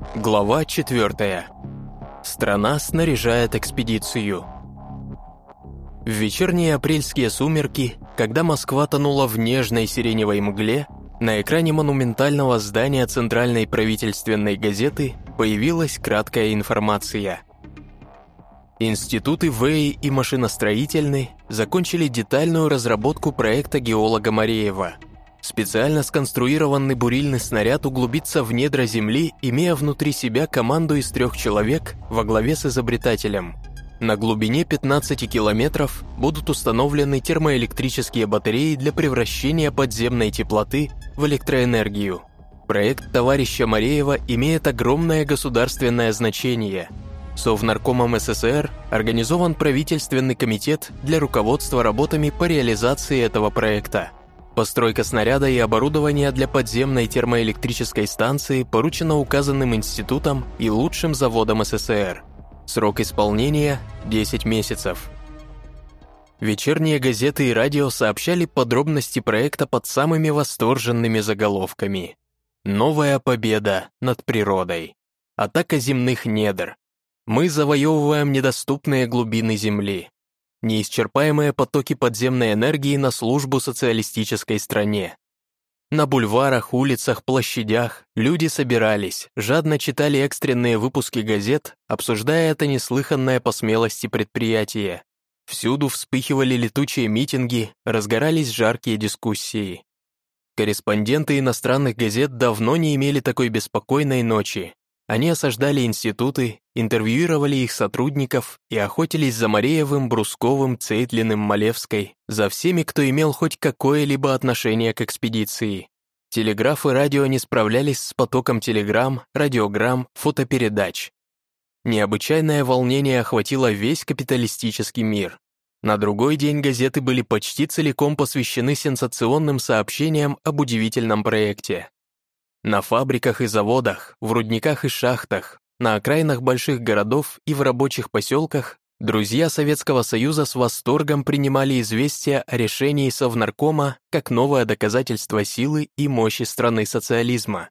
Глава 4. Страна снаряжает экспедицию. В вечерние апрельские сумерки, когда Москва тонула в нежной сиреневой мгле, на экране монументального здания Центральной правительственной газеты появилась краткая информация. Институты ВЭИ и машиностроительный закончили детальную разработку проекта геолога Мареева – Специально сконструированный бурильный снаряд углубится в недра Земли, имея внутри себя команду из трех человек во главе с изобретателем. На глубине 15 километров будут установлены термоэлектрические батареи для превращения подземной теплоты в электроэнергию. Проект товарища Мареева имеет огромное государственное значение. Совнаркомом СССР организован правительственный комитет для руководства работами по реализации этого проекта – Постройка снаряда и оборудования для подземной термоэлектрической станции поручена указанным институтом и лучшим заводом СССР. Срок исполнения – 10 месяцев. Вечерние газеты и радио сообщали подробности проекта под самыми восторженными заголовками. «Новая победа над природой», «Атака земных недр», «Мы завоевываем недоступные глубины Земли», неисчерпаемые потоки подземной энергии на службу социалистической стране. На бульварах, улицах, площадях люди собирались, жадно читали экстренные выпуски газет, обсуждая это неслыханное по смелости предприятие. Всюду вспыхивали летучие митинги, разгорались жаркие дискуссии. Корреспонденты иностранных газет давно не имели такой беспокойной ночи, они осаждали институты, интервьюировали их сотрудников и охотились за Мареевым, Брусковым, Цейтлиным, Малевской, за всеми, кто имел хоть какое-либо отношение к экспедиции. Телеграф и радио не справлялись с потоком телеграмм, радиограмм, фотопередач. Необычайное волнение охватило весь капиталистический мир. На другой день газеты были почти целиком посвящены сенсационным сообщениям об удивительном проекте. На фабриках и заводах, в рудниках и шахтах, на окраинах больших городов и в рабочих поселках друзья Советского Союза с восторгом принимали известия о решении Совнаркома как новое доказательство силы и мощи страны социализма.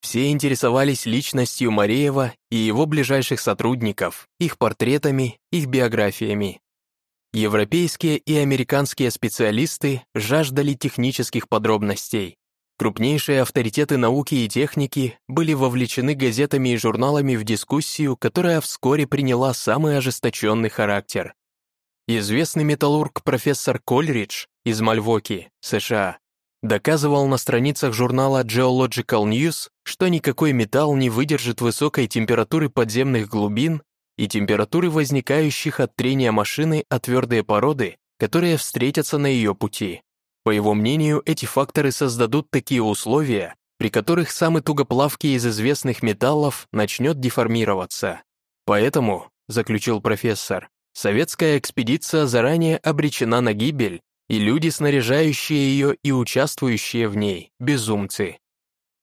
Все интересовались личностью Мареева и его ближайших сотрудников, их портретами, их биографиями. Европейские и американские специалисты жаждали технических подробностей, Крупнейшие авторитеты науки и техники были вовлечены газетами и журналами в дискуссию, которая вскоре приняла самый ожесточенный характер. Известный металлург профессор Кольридж из Мальвоки, США, доказывал на страницах журнала Geological News, что никакой металл не выдержит высокой температуры подземных глубин и температуры, возникающих от трения машины о твердые породы, которые встретятся на ее пути. По его мнению, эти факторы создадут такие условия, при которых самый тугоплавкий из известных металлов начнет деформироваться. Поэтому, заключил профессор, советская экспедиция заранее обречена на гибель, и люди, снаряжающие ее и участвующие в ней, безумцы.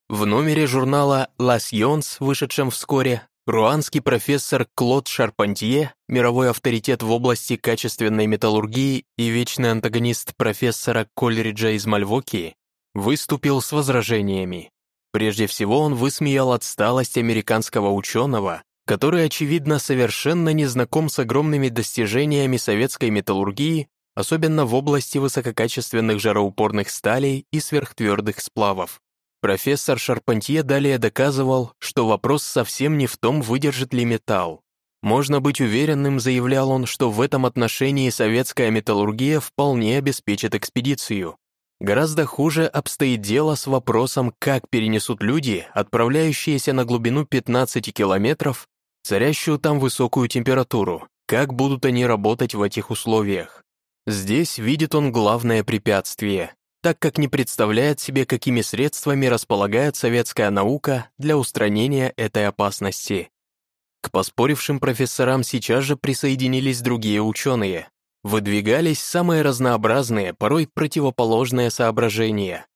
В номере журнала «La Science», вышедшем вскоре, Руанский профессор Клод Шарпантье, мировой авторитет в области качественной металлургии и вечный антагонист профессора Колриджа из Мальвоки, выступил с возражениями. Прежде всего он высмеял отсталость американского ученого, который, очевидно, совершенно не знаком с огромными достижениями советской металлургии, особенно в области высококачественных жароупорных сталей и сверхтвердых сплавов. Профессор Шарпантье далее доказывал, что вопрос совсем не в том, выдержит ли металл. Можно быть уверенным, заявлял он, что в этом отношении советская металлургия вполне обеспечит экспедицию. Гораздо хуже обстоит дело с вопросом, как перенесут люди, отправляющиеся на глубину 15 километров, царящую там высокую температуру, как будут они работать в этих условиях. Здесь видит он главное препятствие так как не представляет себе, какими средствами располагает советская наука для устранения этой опасности. К поспорившим профессорам сейчас же присоединились другие ученые. Выдвигались самые разнообразные, порой противоположные соображения.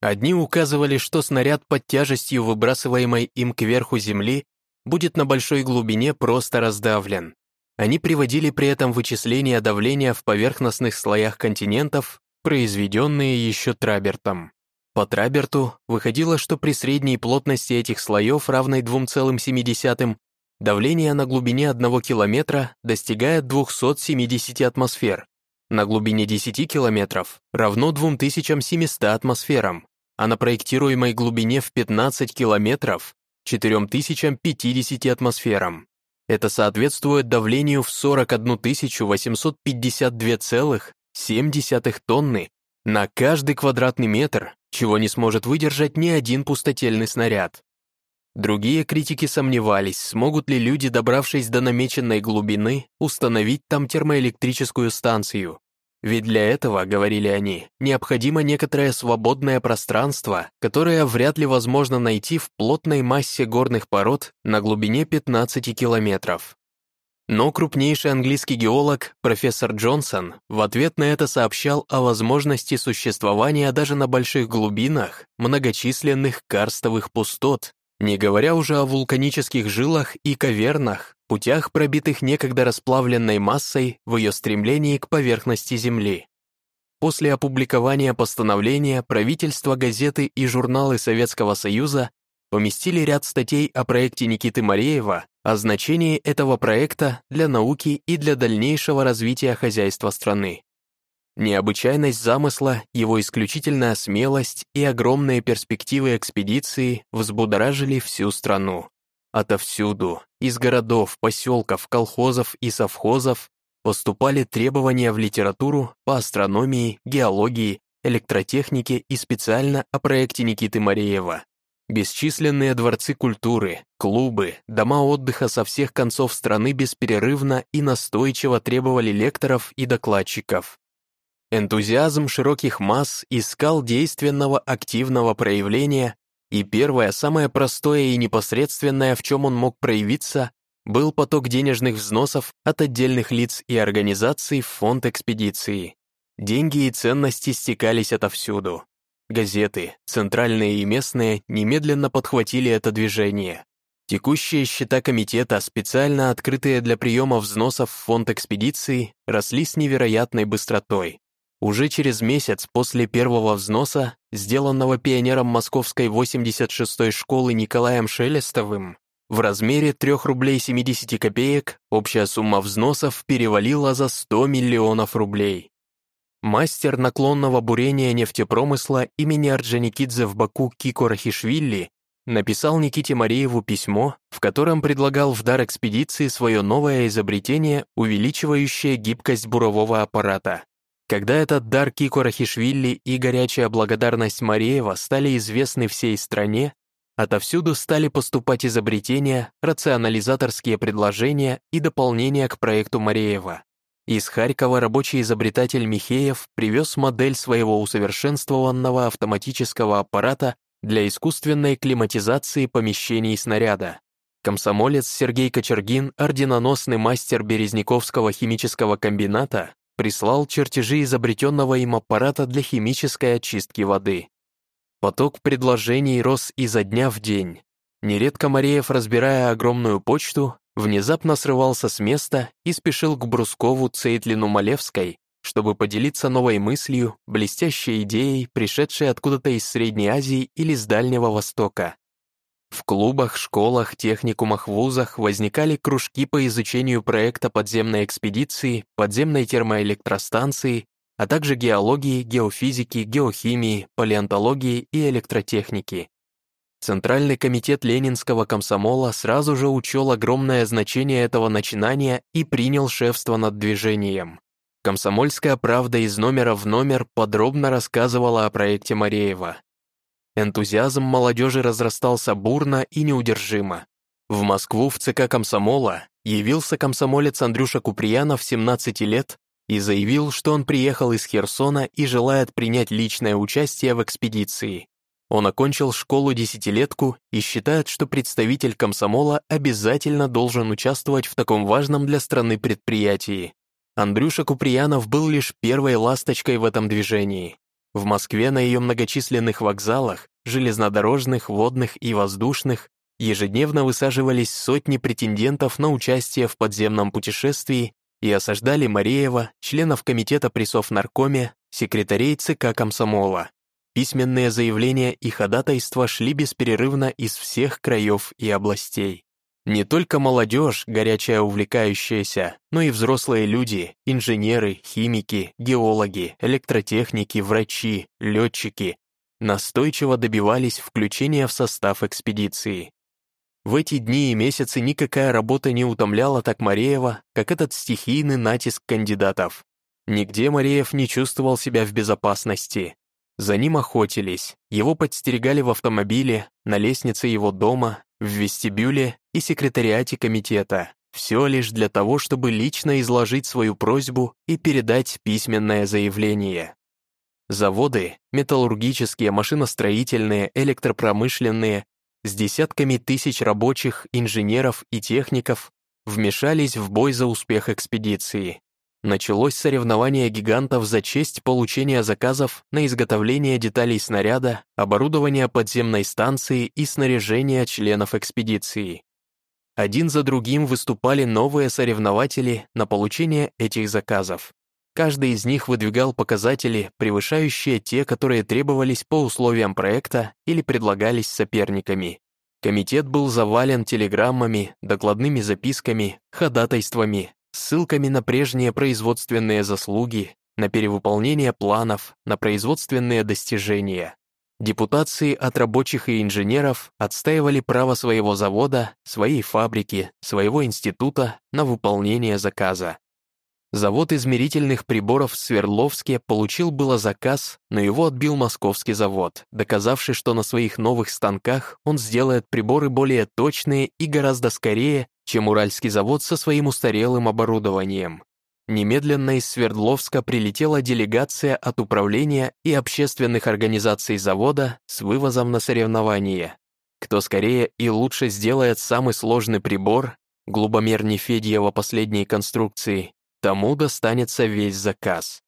Одни указывали, что снаряд под тяжестью выбрасываемой им кверху Земли будет на большой глубине просто раздавлен. Они приводили при этом вычисления давления в поверхностных слоях континентов произведенные еще Трабертом. По Траберту выходило, что при средней плотности этих слоев, равной 2,7, давление на глубине 1 километра достигает 270 атмосфер, на глубине 10 километров равно 2700 атмосферам, а на проектируемой глубине в 15 километров 4050 атмосферам. Это соответствует давлению в 41 852,7 тонны на каждый квадратный метр, чего не сможет выдержать ни один пустотельный снаряд. Другие критики сомневались, смогут ли люди, добравшись до намеченной глубины, установить там термоэлектрическую станцию. Ведь для этого, говорили они, необходимо некоторое свободное пространство, которое вряд ли возможно найти в плотной массе горных пород на глубине 15 километров. Но крупнейший английский геолог, профессор Джонсон, в ответ на это сообщал о возможности существования даже на больших глубинах многочисленных карстовых пустот, не говоря уже о вулканических жилах и кавернах, путях, пробитых некогда расплавленной массой в ее стремлении к поверхности Земли. После опубликования постановления правительство, газеты и журналы Советского Союза поместили ряд статей о проекте Никиты Мареева, о значении этого проекта для науки и для дальнейшего развития хозяйства страны. Необычайность замысла, его исключительная смелость и огромные перспективы экспедиции взбудоражили всю страну. Отовсюду, из городов, поселков, колхозов и совхозов поступали требования в литературу по астрономии, геологии, электротехнике и специально о проекте Никиты Мареева. Бесчисленные дворцы культуры, клубы, дома отдыха со всех концов страны бесперерывно и настойчиво требовали лекторов и докладчиков. Энтузиазм широких масс искал действенного активного проявления, и первое, самое простое и непосредственное, в чем он мог проявиться, был поток денежных взносов от отдельных лиц и организаций в фонд экспедиции. Деньги и ценности стекались отовсюду. Газеты, центральные и местные, немедленно подхватили это движение. Текущие счета комитета, специально открытые для приема взносов в фонд экспедиции, росли с невероятной быстротой. Уже через месяц после первого взноса, сделанного пионером Московской 86-й школы Николаем Шелестовым, в размере 3 рублей 70 копеек общая сумма взносов перевалила за 100 миллионов рублей. Мастер наклонного бурения нефтепромысла имени Орджоникидзе в Баку Кико Рахишвили написал Никите Марееву письмо, в котором предлагал в дар экспедиции свое новое изобретение, увеличивающее гибкость бурового аппарата. Когда этот дар Кико Рахишвили и горячая благодарность Мареева стали известны всей стране, отовсюду стали поступать изобретения, рационализаторские предложения и дополнения к проекту Мареева. Из Харькова рабочий изобретатель Михеев привез модель своего усовершенствованного автоматического аппарата для искусственной климатизации помещений снаряда. Комсомолец Сергей Кочергин, орденоносный мастер Березниковского химического комбината, прислал чертежи изобретенного им аппарата для химической очистки воды. Поток предложений рос изо дня в день. Нередко Мареев, разбирая огромную почту, внезапно срывался с места и спешил к Брускову Цейтлину Малевской, чтобы поделиться новой мыслью, блестящей идеей, пришедшей откуда-то из Средней Азии или с Дальнего Востока. В клубах, школах, техникумах, вузах возникали кружки по изучению проекта подземной экспедиции, подземной термоэлектростанции, а также геологии, геофизики, геохимии, палеонтологии и электротехники. Центральный комитет Ленинского комсомола сразу же учел огромное значение этого начинания и принял шефство над движением. Комсомольская правда из номера в номер подробно рассказывала о проекте Мареева. Энтузиазм молодежи разрастался бурно и неудержимо. В Москву в ЦК комсомола явился комсомолец Андрюша Куприянов 17 лет и заявил, что он приехал из Херсона и желает принять личное участие в экспедиции. Он окончил школу-десятилетку и считает, что представитель комсомола обязательно должен участвовать в таком важном для страны предприятии. Андрюша Куприянов был лишь первой ласточкой в этом движении. В Москве на ее многочисленных вокзалах, железнодорожных, водных и воздушных, ежедневно высаживались сотни претендентов на участие в подземном путешествии и осаждали Мареева, членов комитета при Совнаркоме, секретарей ЦК комсомола. Письменные заявления и ходатайства шли бесперерывно из всех краев и областей. Не только молодежь, горячая увлекающаяся, но и взрослые люди, инженеры, химики, геологи, электротехники, врачи, летчики настойчиво добивались включения в состав экспедиции. В эти дни и месяцы никакая работа не утомляла так Мареева, как этот стихийный натиск кандидатов. Нигде Мареев не чувствовал себя в безопасности. За ним охотились, его подстерегали в автомобиле, на лестнице его дома, в вестибюле и секретариате комитета. Все лишь для того, чтобы лично изложить свою просьбу и передать письменное заявление. Заводы, металлургические, машиностроительные, электропромышленные, с десятками тысяч рабочих, инженеров и техников вмешались в бой за успех экспедиции. Началось соревнование гигантов за честь получения заказов на изготовление деталей снаряда, оборудование подземной станции и снаряжение членов экспедиции. Один за другим выступали новые соревнователи на получение этих заказов. Каждый из них выдвигал показатели, превышающие те, которые требовались по условиям проекта или предлагались соперниками. Комитет был завален телеграммами, докладными записками, ходатайствами, ссылками на прежние производственные заслуги, на перевыполнение планов, на производственные достижения. Депутации от рабочих и инженеров отстаивали право своего завода, своей фабрики, своего института на выполнение заказа. Завод измерительных приборов в Свердловске получил было заказ, но его отбил московский завод, доказавший, что на своих новых станках он сделает приборы более точные и гораздо скорее, чем Уральский завод со своим устарелым оборудованием. Немедленно из Свердловска прилетела делегация от управления и общественных организаций завода с вывозом на соревнования. Кто скорее и лучше сделает самый сложный прибор, глубомер Нефедьева последней конструкции, тому достанется весь заказ.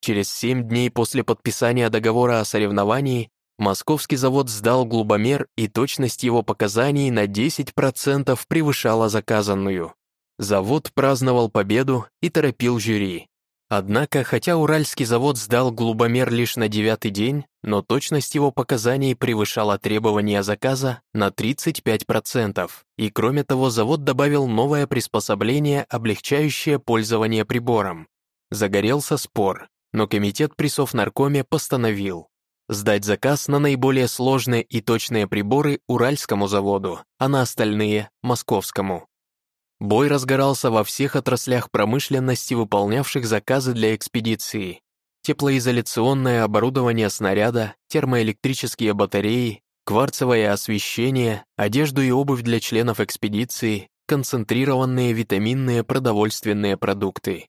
Через семь дней после подписания договора о соревновании московский завод сдал глубомер, и точность его показаний на 10% превышала заказанную. Завод праздновал победу и торопил жюри. Однако, хотя Уральский завод сдал глубомер лишь на девятый день, но точность его показаний превышала требования заказа на 35%, и кроме того завод добавил новое приспособление, облегчающее пользование прибором. Загорелся спор, но комитет при Совнаркоме постановил сдать заказ на наиболее сложные и точные приборы Уральскому заводу, а на остальные – Московскому. Бой разгорался во всех отраслях промышленности, выполнявших заказы для экспедиции. Теплоизоляционное оборудование снаряда, термоэлектрические батареи, кварцевое освещение, одежду и обувь для членов экспедиции, концентрированные витаминные продовольственные продукты.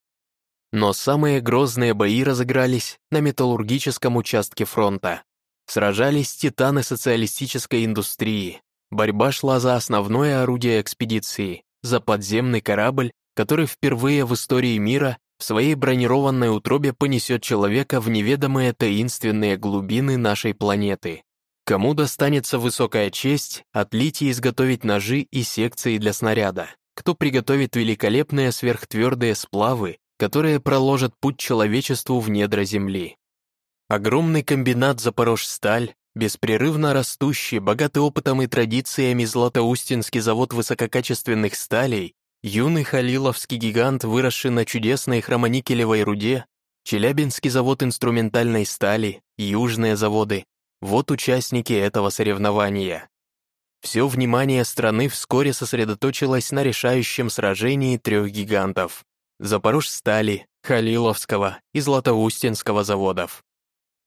Но самые грозные бои разыгрались на металлургическом участке фронта. Сражались титаны социалистической индустрии. Борьба шла за основное орудие экспедиции за подземный корабль, который впервые в истории мира в своей бронированной утробе понесет человека в неведомые таинственные глубины нашей планеты. Кому достанется высокая честь отлить и изготовить ножи и секции для снаряда? Кто приготовит великолепные сверхтвердые сплавы, которые проложат путь человечеству в недра Земли? Огромный комбинат «Запорожсталь», Беспрерывно растущий, богатый опытом и традициями Златоустинский завод высококачественных сталей, юный халиловский гигант, выросший на чудесной хромоникелевой руде, Челябинский завод инструментальной стали, южные заводы — вот участники этого соревнования. Все внимание страны вскоре сосредоточилось на решающем сражении трех гигантов — Запорожстали, Халиловского и Златоустинского заводов.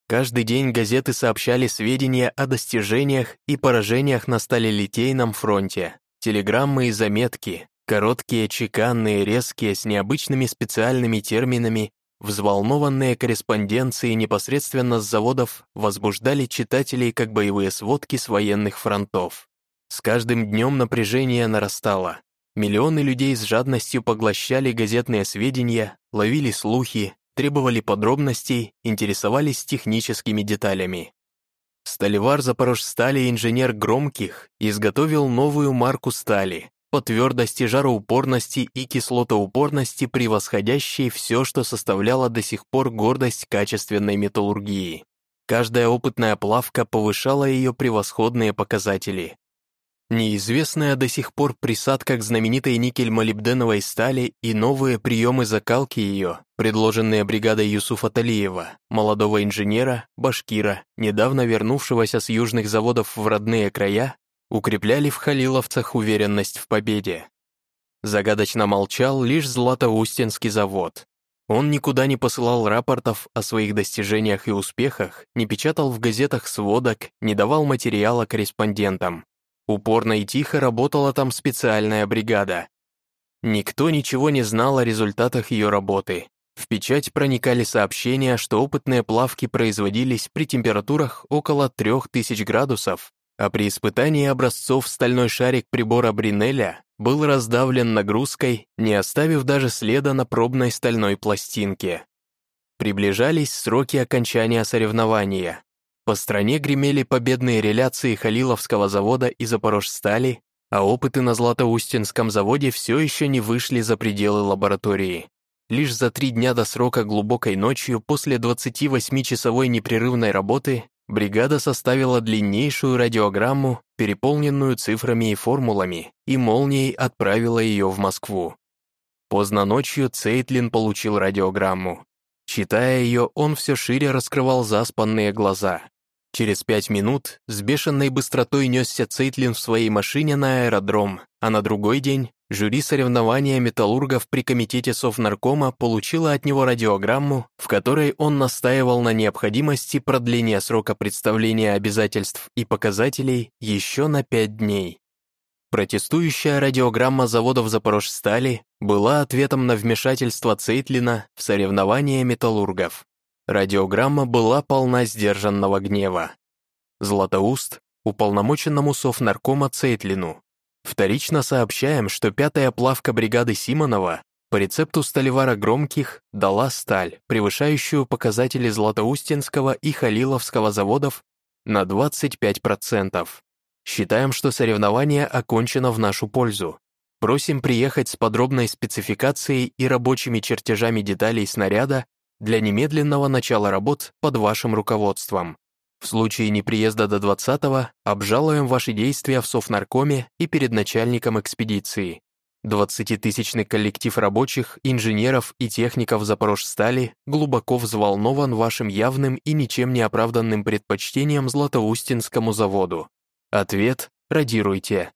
Каждый день газеты сообщали сведения о достижениях и поражениях на сталелитейном фронте, телеграммы и заметки, короткие, чеканные, резкие, с необычными специальными терминами, взволнованные корреспонденции непосредственно с заводов возбуждали читателей как боевые сводки с военных фронтов. С каждым днем напряжение нарастало. Миллионы людей с жадностью поглощали газетные сведения, ловили слухи, требовали подробностей, интересовались техническими деталями. Сталевар Запорожстали инженер Громких изготовил новую марку стали по твердости, жароупорности и кислотоупорности, превосходящей все, что составляло до сих пор гордость качественной металлургии. Каждая опытная плавка повышала ее превосходные показатели. Неизвестная до сих пор присадка к знаменитой никель-молибденовой стали и новые приемы закалки ее, предложенные бригадой Юсуфа Талиева, молодого инженера, башкира, недавно вернувшегося с южных заводов в родные края, укрепляли в халиловцах уверенность в победе. Загадочно молчал лишь Златоустинский завод. Он никуда не посылал рапортов о своих достижениях и успехах, не печатал в газетах сводок, не давал материала корреспондентам. Упорно и тихо работала там специальная бригада. Никто ничего не знал о результатах ее работы. В печать проникали сообщения, что опытные плавки производились при температурах около 3000 градусов, а при испытании образцов стальной шарик прибора Бринеля был раздавлен нагрузкой, не оставив даже следа на пробной стальной пластинке. Приближались сроки окончания соревнования. По стране гремели победные реляции Халиловского завода и Запорожстали, а опыты на Златоустинском заводе все еще не вышли за пределы лаборатории. Лишь за три дня до срока глубокой ночью после 28-часовой непрерывной работы бригада составила длиннейшую радиограмму, переполненную цифрами и формулами, и молнией отправила ее в Москву. Поздно ночью Цейтлин получил радиограмму. Читая ее, он все шире раскрывал заспанные глаза. Через пять минут с бешеной быстротой несся Цейтлин в своей машине на аэродром, а на другой день жюри соревнования металлургов при комитете Совнаркома получило от него радиограмму, в которой он настаивал на необходимости продления срока представления обязательств и показателей еще на пять дней. Протестующая радиограмма заводов Запорожстали была ответом на вмешательство Цейтлина в соревнования металлургов. Радиограмма была полна сдержанного гнева. Златоуст уполномоченному совнаркома Цейтлину. Вторично сообщаем, что пятая плавка бригады Симонова по рецепту сталевара Громких дала сталь, превышающую показатели Златоустинского и Халиловского заводов на 25%. Считаем, что соревнование окончено в нашу пользу. Просим приехать с подробной спецификацией и рабочими чертежами деталей снаряда для немедленного начала работ под вашим руководством. В случае неприезда до 20-го обжалуем ваши действия в Совнаркоме и перед начальником экспедиции. 20-тысячный коллектив рабочих, инженеров и техников Запорожстали глубоко взволнован вашим явным и ничем не оправданным предпочтением Златоустинскому заводу. Ответ – радируйте.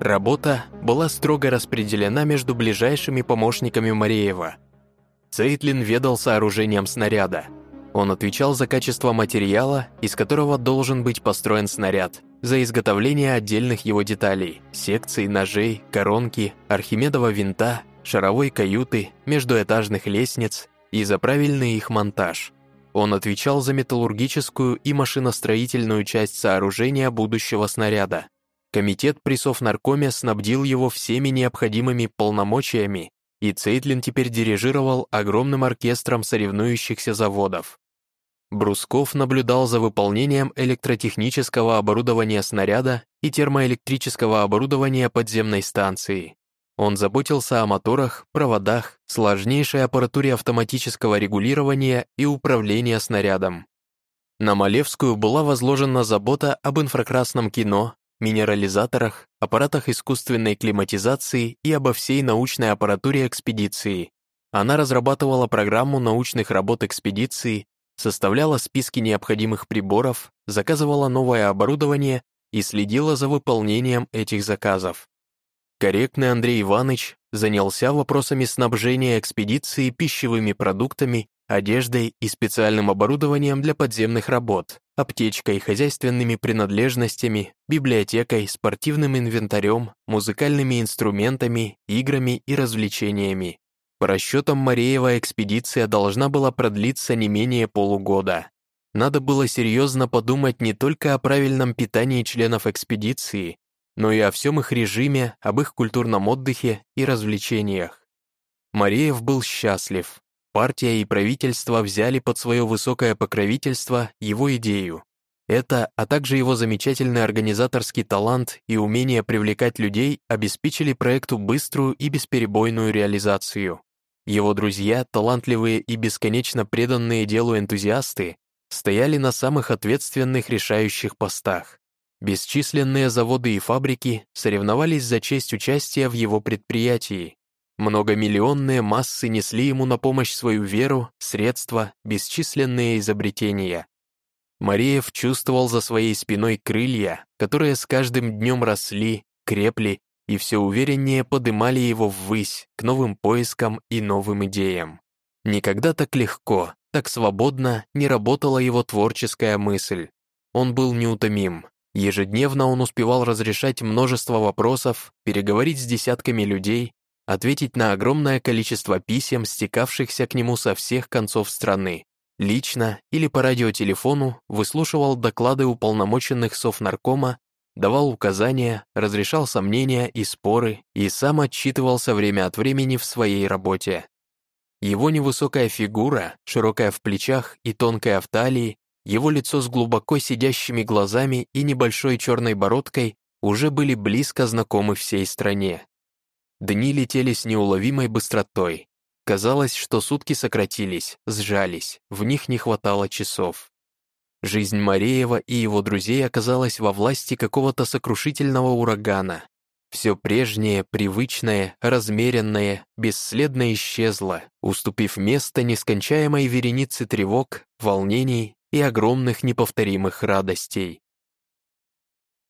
Работа была строго распределена между ближайшими помощниками Мареева – Цейтлин ведал сооружением снаряда. Он отвечал за качество материала, из которого должен быть построен снаряд, за изготовление отдельных его деталей, секций, ножей, коронки, архимедова винта, шаровой каюты, междуэтажных лестниц и за правильный их монтаж. Он отвечал за металлургическую и машиностроительную часть сооружения будущего снаряда. Комитет при Совнаркоме снабдил его всеми необходимыми полномочиями и Цейтлин теперь дирижировал огромным оркестром соревнующихся заводов. Брусков наблюдал за выполнением электротехнического оборудования снаряда и термоэлектрического оборудования подземной станции. Он заботился о моторах, проводах, сложнейшей аппаратуре автоматического регулирования и управления снарядом. На Малевскую была возложена забота об инфракрасном кино, минерализаторах, аппаратах искусственной климатизации и обо всей научной аппаратуре экспедиции. Она разрабатывала программу научных работ экспедиции, составляла списки необходимых приборов, заказывала новое оборудование и следила за выполнением этих заказов. Корректный Андрей Иванович занялся вопросами снабжения экспедиции пищевыми продуктами одеждой и специальным оборудованием для подземных работ, аптечкой, хозяйственными принадлежностями, библиотекой, спортивным инвентарем, музыкальными инструментами, играми и развлечениями. По расчетам Мареева экспедиция должна была продлиться не менее полугода. Надо было серьезно подумать не только о правильном питании членов экспедиции, но и о всем их режиме, об их культурном отдыхе и развлечениях. Мареев был счастлив, Партия и правительство взяли под свое высокое покровительство его идею. Это, а также его замечательный организаторский талант и умение привлекать людей обеспечили проекту быструю и бесперебойную реализацию. Его друзья, талантливые и бесконечно преданные делу энтузиасты, стояли на самых ответственных решающих постах. Бесчисленные заводы и фабрики соревновались за честь участия в его предприятии. Многомиллионные массы несли ему на помощь свою веру, средства, бесчисленные изобретения. Мариев чувствовал за своей спиной крылья, которые с каждым днем росли, крепли и все увереннее подымали его ввысь к новым поискам и новым идеям. Никогда так легко, так свободно не работала его творческая мысль. Он был неутомим, Ежедневно он успевал разрешать множество вопросов, переговорить с десятками людей, ответить на огромное количество писем, стекавшихся к нему со всех концов страны. Лично или по радиотелефону выслушивал доклады уполномоченных совнаркома, давал указания, разрешал сомнения и споры и сам отчитывался время от времени в своей работе. Его невысокая фигура, широкая в плечах и тонкая в талии, его лицо с глубоко сидящими глазами и небольшой черной бородкой уже были близко знакомы всей стране. Дни летели с неуловимой быстротой. Казалось, что сутки сократились, сжались, в них не хватало часов. Жизнь Мареева и его друзей оказалась во власти какого-то сокрушительного урагана. Все прежнее, привычное, размеренное, бесследно исчезло, уступив место нескончаемой веренице тревог, волнений и огромных неповторимых радостей.